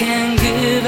Can't give